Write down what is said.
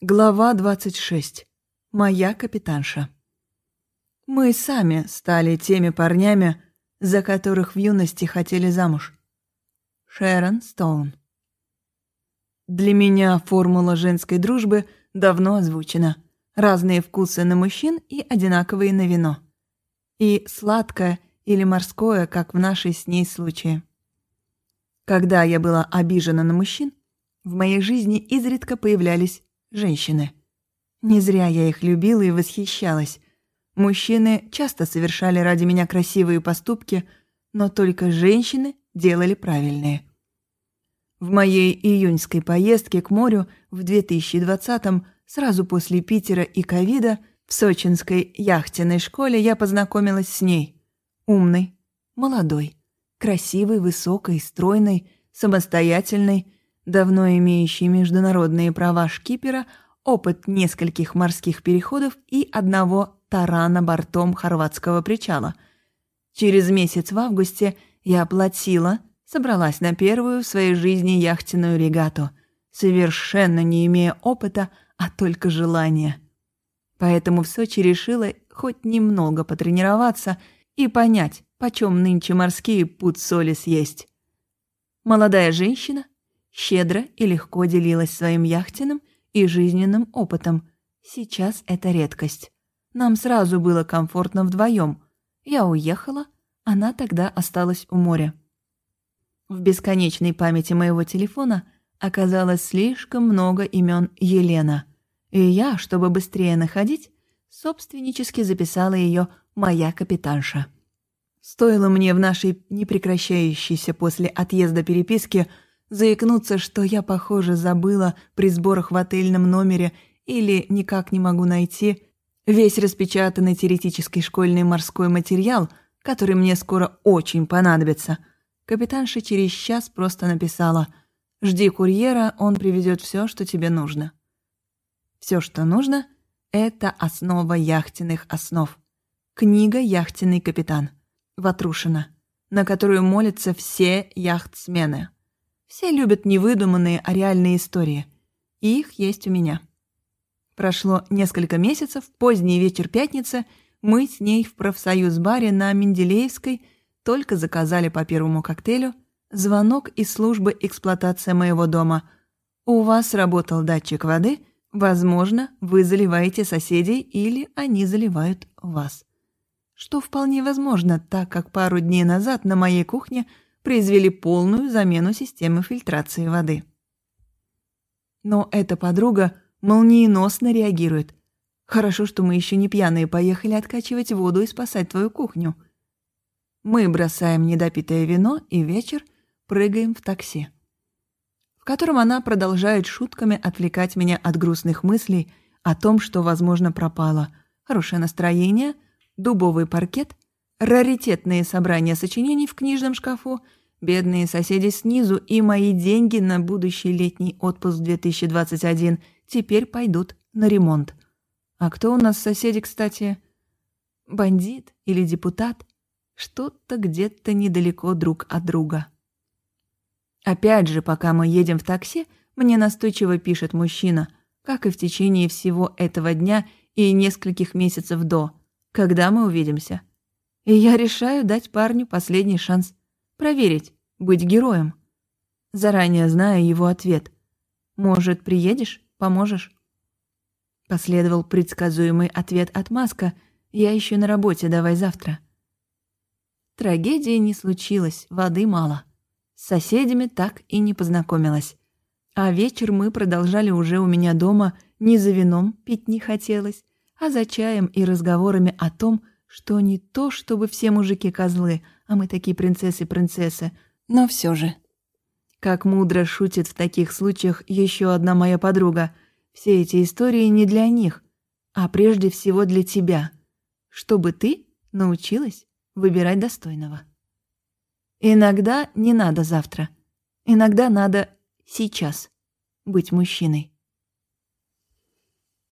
Глава 26. Моя капитанша. Мы сами стали теми парнями, за которых в юности хотели замуж. Шерон Стоун. Для меня формула женской дружбы давно озвучена. Разные вкусы на мужчин и одинаковые на вино. И сладкое или морское, как в нашей с ней случае. Когда я была обижена на мужчин, в моей жизни изредка появлялись женщины. Не зря я их любила и восхищалась. Мужчины часто совершали ради меня красивые поступки, но только женщины делали правильные. В моей июньской поездке к морю в 2020-м, сразу после Питера и ковида, в сочинской яхтенной школе я познакомилась с ней. Умной, молодой, красивой, высокой, стройной, самостоятельной, давно имеющий международные права шкипера, опыт нескольких морских переходов и одного тарана бортом хорватского причала. Через месяц в августе я оплатила, собралась на первую в своей жизни яхтенную регату, совершенно не имея опыта, а только желания. Поэтому в Сочи решила хоть немного потренироваться и понять, почем нынче морские пуд соли съесть. Молодая женщина, щедро и легко делилась своим яхтенным и жизненным опытом. Сейчас это редкость. Нам сразу было комфортно вдвоем. Я уехала, она тогда осталась у моря. В бесконечной памяти моего телефона оказалось слишком много имен Елена, и я, чтобы быстрее находить, собственнически записала ее «Моя капитанша». Стоило мне в нашей непрекращающейся после отъезда переписке заикнуться, что я, похоже, забыла при сборах в отельном номере или никак не могу найти весь распечатанный теоретический школьный морской материал, который мне скоро очень понадобится. Капитанша через час просто написала «Жди курьера, он привезет все, что тебе нужно». Все, что нужно, это основа яхтенных основ. Книга «Яхтенный капитан» Ватрушина, на которую молятся все яхтсмены. Все любят невыдуманные, а реальные истории. И их есть у меня. Прошло несколько месяцев, поздний вечер пятницы, мы с ней в профсоюз-баре на Менделеевской только заказали по первому коктейлю, звонок из службы эксплуатации моего дома. У вас работал датчик воды, возможно, вы заливаете соседей или они заливают вас. Что вполне возможно, так как пару дней назад на моей кухне – произвели полную замену системы фильтрации воды. Но эта подруга молниеносно реагирует. Хорошо, что мы еще не пьяные поехали откачивать воду и спасать твою кухню. Мы бросаем недопитое вино и вечер прыгаем в такси, в котором она продолжает шутками отвлекать меня от грустных мыслей о том, что, возможно, пропало. Хорошее настроение, дубовый паркет раритетные собрания сочинений в книжном шкафу, бедные соседи снизу и мои деньги на будущий летний отпуск 2021 теперь пойдут на ремонт. А кто у нас соседи, кстати? Бандит или депутат? Что-то где-то недалеко друг от друга. Опять же, пока мы едем в такси, мне настойчиво пишет мужчина, как и в течение всего этого дня и нескольких месяцев до. Когда мы увидимся? И я решаю дать парню последний шанс. Проверить, быть героем. Заранее знаю его ответ. «Может, приедешь? Поможешь?» Последовал предсказуемый ответ от Маска. «Я еще на работе, давай завтра». Трагедии не случилось, воды мало. С соседями так и не познакомилась. А вечер мы продолжали уже у меня дома, не за вином пить не хотелось, а за чаем и разговорами о том, что не то, чтобы все мужики козлы, а мы такие принцессы-принцессы, но все же. Как мудро шутит в таких случаях еще одна моя подруга. Все эти истории не для них, а прежде всего для тебя, чтобы ты научилась выбирать достойного. Иногда не надо завтра, иногда надо сейчас быть мужчиной.